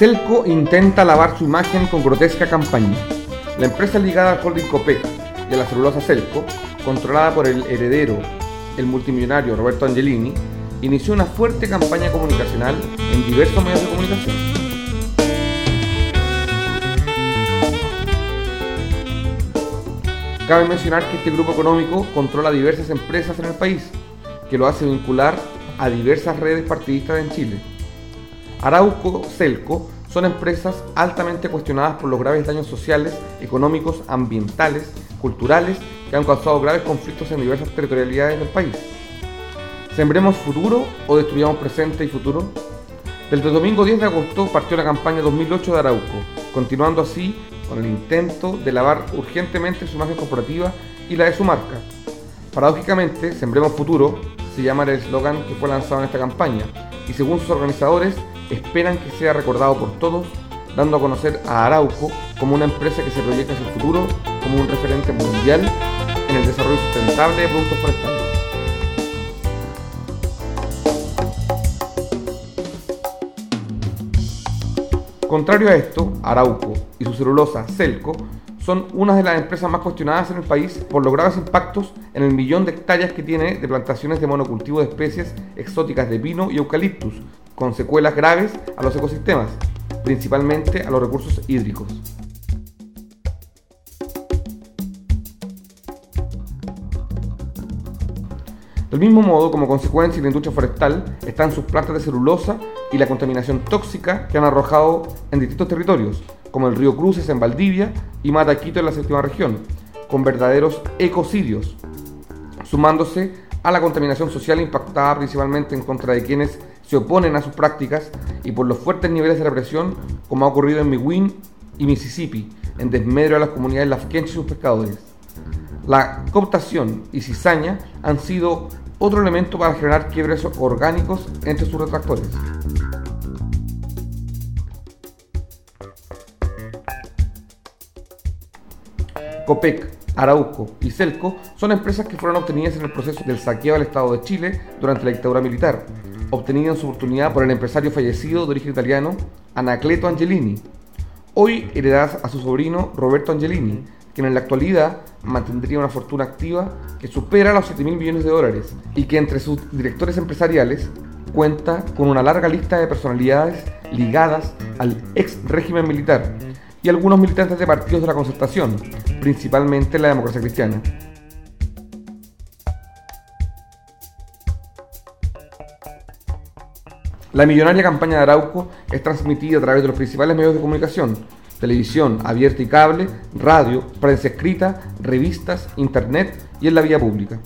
Celco intenta lavar su imagen con grotesca campaña. La empresa ligada al holding Copec y a la celulosa Celco, controlada por el heredero, el multimillonario Roberto Angelini, inició una fuerte campaña comunicacional en diversos medios de comunicación. Cabe mencionar que este grupo económico controla diversas empresas en el país, que lo hace vincular a diversas redes partidistas en Chile. Arauco, Celco son empresas altamente cuestionadas por los graves daños sociales, económicos, ambientales, culturales que han causado graves conflictos en diversas territorialidades del país. ¿Sembremos futuro o destruyamos presente y futuro? Desde domingo 10 de agosto partió la campaña 2008 de Arauco, continuando así con el intento de lavar urgentemente su imagen corporativa y la de su marca. Paradójicamente, Sembremos Futuro se llama el eslogan que fue lanzado en esta campaña y según sus organizadores esperan que sea recordado por todos, dando a conocer a Arauco como una empresa que se proyecta hacia el futuro como un referente mundial en el desarrollo sustentable de productos forestales. Contrario a esto, Arauco y su celulosa Celco son una de las empresas más cuestionadas en el país por los graves impactos en el millón de hectáreas que tiene de plantaciones de monocultivo de especies exóticas de pino y eucaliptus, con secuelas graves a los ecosistemas, principalmente a los recursos hídricos. Del mismo modo, como consecuencia de la industria forestal, están sus plantas de celulosa y la contaminación tóxica que han arrojado en distintos territorios, como el río Cruces en Valdivia y Mataquito en la séptima región, con verdaderos ecocidios, sumándose a la contaminación social impactada principalmente en contra de quienes se oponen a sus prácticas y por los fuertes niveles de represión como ha ocurrido en Miwin y Mississippi, en desmedro de las comunidades lafkenche y sus pescadores. La cooptación y cizaña han sido otro elemento para generar quiebres orgánicos entre sus retractores. COPEC, Arauco y Celco son empresas que fueron obtenidas en el proceso del saqueo del Estado de Chile durante la dictadura militar, obtenida en su oportunidad por el empresario fallecido de origen italiano Anacleto Angelini, hoy heredadas a su sobrino Roberto Angelini, quien en la actualidad mantendría una fortuna activa que supera los 7 mil millones de dólares y que entre sus directores empresariales cuenta con una larga lista de personalidades ligadas al ex régimen militar y algunos militantes de partidos de la concertación, principalmente la democracia cristiana. La millonaria campaña de Arauco es transmitida a través de los principales medios de comunicación, televisión abierta y cable, radio, prensa escrita, revistas, internet y en la vía pública.